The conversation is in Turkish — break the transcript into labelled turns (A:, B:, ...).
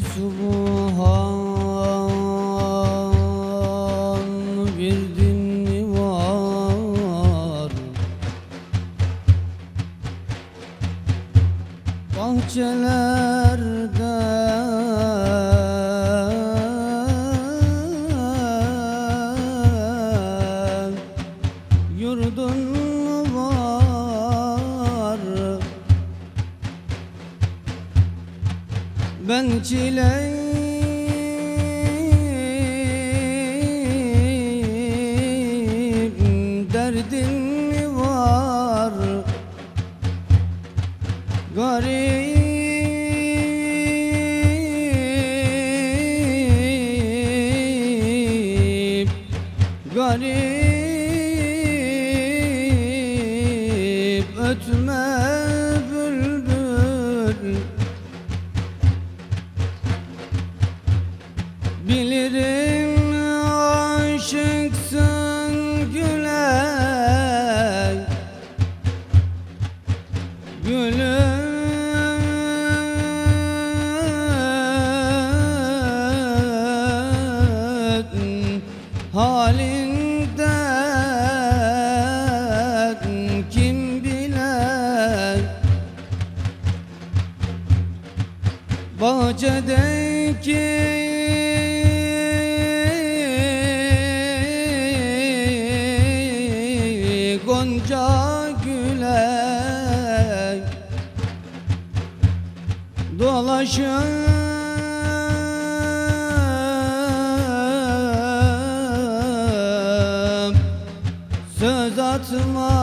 A: subhan bir dinli var. Bahçelerde yurdun Ben çileyim Derdin mi var? Garip Garip Ötme bülbül Bilirim aşıksın güle Gülün halinden kim bilir? Bahçedeki Gonca güle Dolaşıp Söz atma